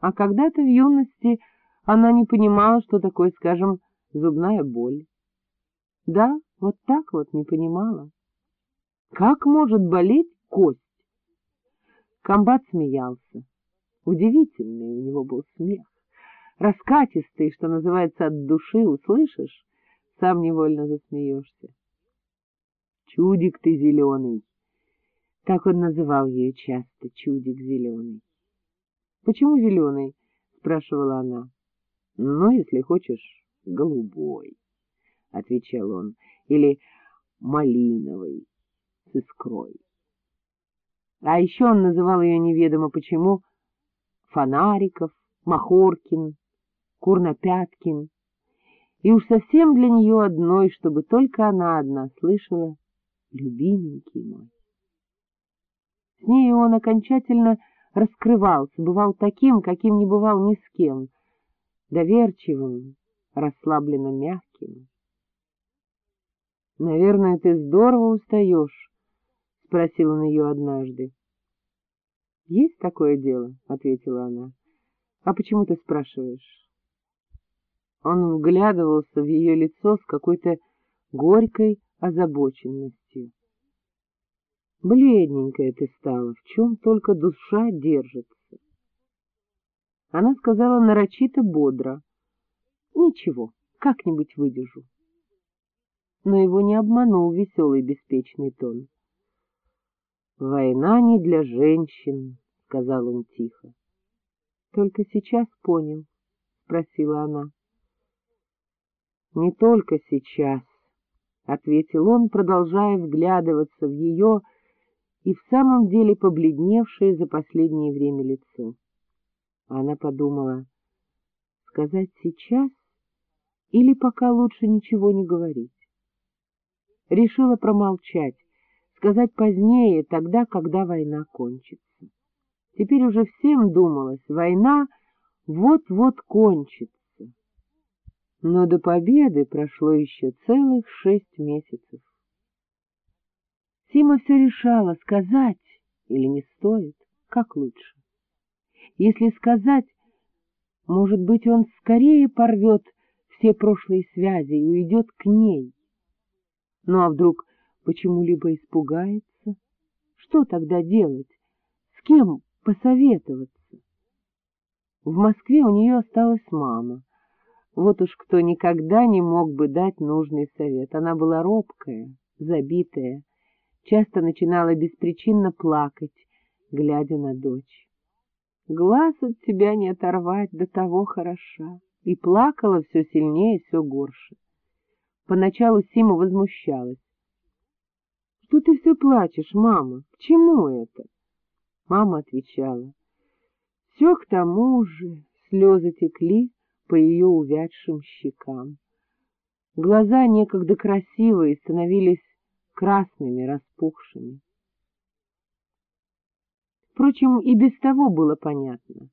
А когда-то в юности она не понимала, что такое, скажем, зубная боль. Да, вот так вот не понимала. Как может болеть кость? Комбат смеялся. Удивительный у него был смех. Раскатистый, что называется, от души, услышишь, сам невольно засмеешься. Чудик ты зеленый. Так он называл ее часто, чудик зеленый. — Почему зеленый? — спрашивала она. — Ну, если хочешь, голубой, — отвечал он, — или малиновый, с искрой. А еще он называл ее неведомо почему Фонариков, Махоркин, Курнопяткин, и уж совсем для нее одной, чтобы только она одна слышала «любименький мой». С ней он окончательно раскрывался, бывал таким, каким не бывал ни с кем, доверчивым, расслабленно мягким. — Наверное, ты здорово устаешь, — спросил он ее однажды. — Есть такое дело, — ответила она. — А почему ты спрашиваешь? Он вглядывался в ее лицо с какой-то горькой озабоченностью. Бледненькая ты стала, в чем только душа держится. Она сказала нарочито бодро. — Ничего, как-нибудь выдержу. Но его не обманул веселый беспечный тон. — Война не для женщин, — сказал он тихо. — Только сейчас понял, — спросила она. — Не только сейчас, — ответил он, продолжая вглядываться в ее и в самом деле побледневшее за последнее время лицо. Она подумала, сказать сейчас или пока лучше ничего не говорить. Решила промолчать, сказать позднее, тогда, когда война кончится. Теперь уже всем думалось, война вот-вот кончится. Но до победы прошло еще целых шесть месяцев. Сима все решала, сказать или не стоит, как лучше. Если сказать, может быть, он скорее порвет все прошлые связи и уйдет к ней. Ну а вдруг почему-либо испугается? Что тогда делать? С кем посоветоваться? В Москве у нее осталась мама. Вот уж кто никогда не мог бы дать нужный совет. Она была робкая, забитая, часто начинала беспричинно плакать, глядя на дочь. Глаз от тебя не оторвать, до того хороша. И плакала все сильнее, все горше. Поначалу Сима возмущалась. — Что ты все плачешь, мама? К чему это? Мама отвечала. — Все к тому же. Слезы текли по ее увядшим щекам. Глаза, некогда красивые, становились красными, распухшими. Впрочем, и без того было понятно.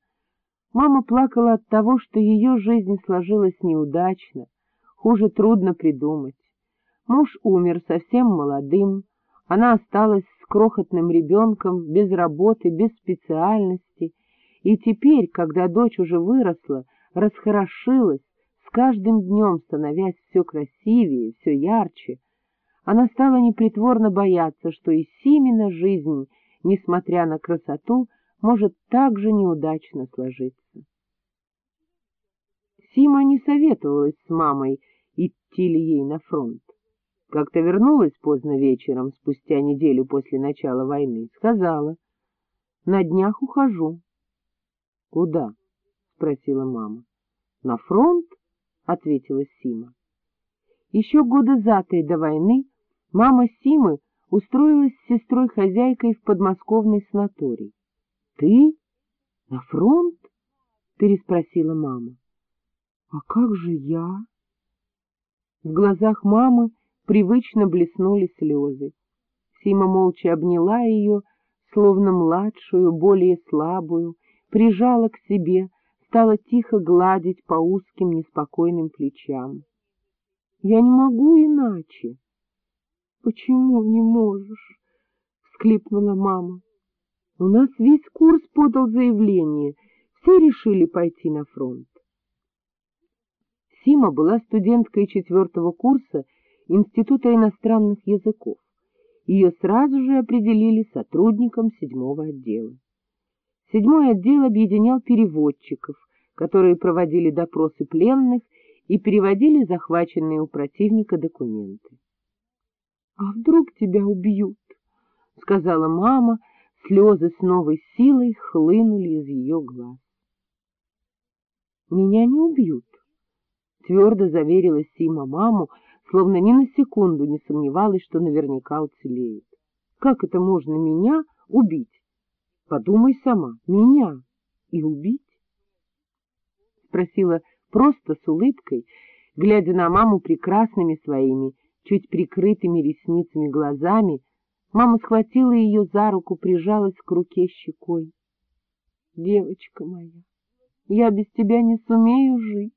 Мама плакала от того, что ее жизнь сложилась неудачно, хуже трудно придумать. Муж умер совсем молодым, она осталась с крохотным ребенком, без работы, без специальности, и теперь, когда дочь уже выросла, расхорошилась, с каждым днем становясь все красивее, все ярче, она стала непритворно бояться, что и Симина жизнь, несмотря на красоту, может так же неудачно сложиться. Сима не советовалась с мамой, идти ли ей на фронт. Как-то вернулась поздно вечером, спустя неделю после начала войны, сказала, — на днях ухожу. — Куда? — спросила мама. — На фронт, — ответила Сима. Еще года за три до войны Мама Симы устроилась с сестрой-хозяйкой в подмосковный санаторий. — Ты? На фронт? — переспросила мама. — А как же я? В глазах мамы привычно блеснули слезы. Сима молча обняла ее, словно младшую, более слабую, прижала к себе, стала тихо гладить по узким неспокойным плечам. — Я не могу иначе. — Почему не можешь? — всклипнула мама. — У нас весь курс подал заявление, все решили пойти на фронт. Сима была студенткой четвертого курса Института иностранных языков. Ее сразу же определили сотрудником седьмого отдела. Седьмой отдел объединял переводчиков, которые проводили допросы пленных и переводили захваченные у противника документы. — А вдруг тебя убьют? — сказала мама, слезы с новой силой хлынули из ее глаз. — Меня не убьют, — твердо заверила Сима маму, словно ни на секунду не сомневалась, что наверняка уцелеет. — Как это можно меня убить? Подумай сама, меня и убить? — спросила просто с улыбкой, глядя на маму прекрасными своими, чуть прикрытыми ресницами глазами, мама схватила ее за руку, прижалась к руке щекой. — Девочка моя, я без тебя не сумею жить.